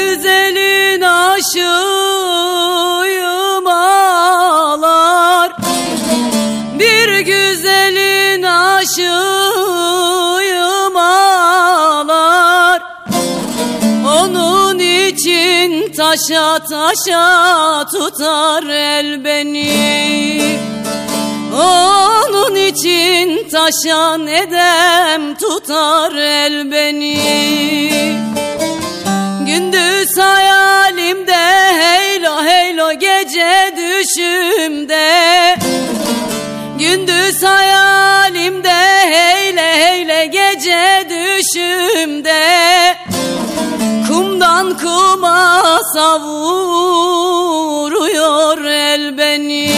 güzelin aşığıyım ağlar. Bir güzelin aşığıyım ağlar. Onun için taşa taşa tutar el beni. Onun için taşa nedem tutar el beni. Gündüz hayalimde heylo heylo gece düşümde. Gündüz hayalimde heyle heyle gece düşümde. Kumdan kuma savuruyor el beni.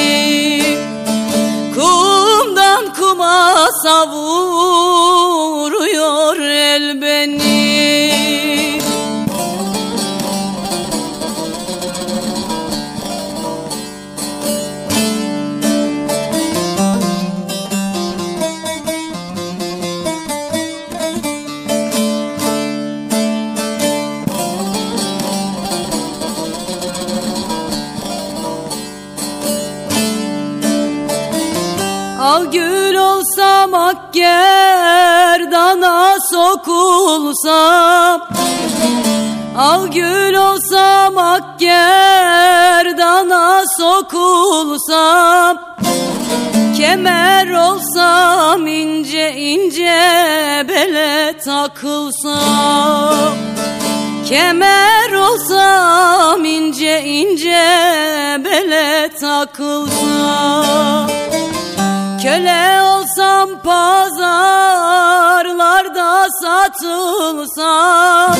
Kumdan kuma savuruyor Al gül olsam ak gerdana sokulsam. Al gül olsam ak gerdana sokulsam. Kemer olsam ince ince bele takılsam. Kemer olsam ince ince bele takılsam Köle olsam pazarlarda satılsam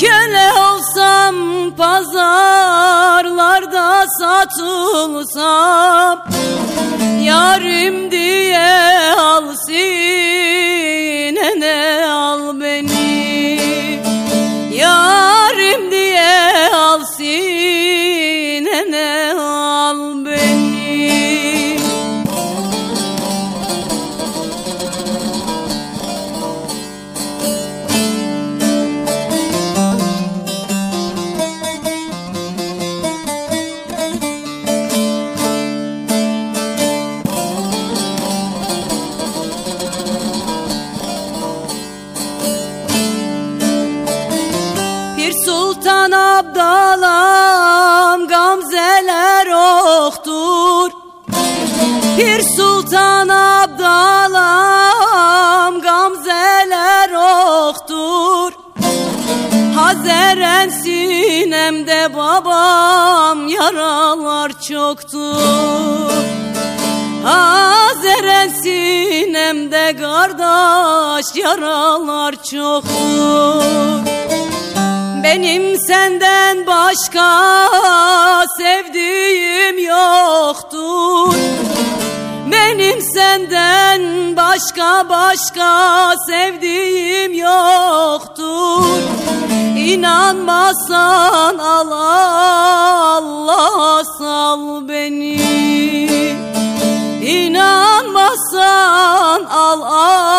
Köle olsam pazarlarda satılsam Yarim diye Pir Sultan Abdalam gamzeler oktur. Pir Sultan Abdalam gamzeler oktur. Hazeren sinemde babam yaralar çoktur. Hazeren sinemde kardeş yaralar çoktur benim senden başka sevdiğim yoktur. Benim senden başka başka sevdiğim yoktur. İnanmazsan Allah Allah sal beni. İnanmazsan al Allah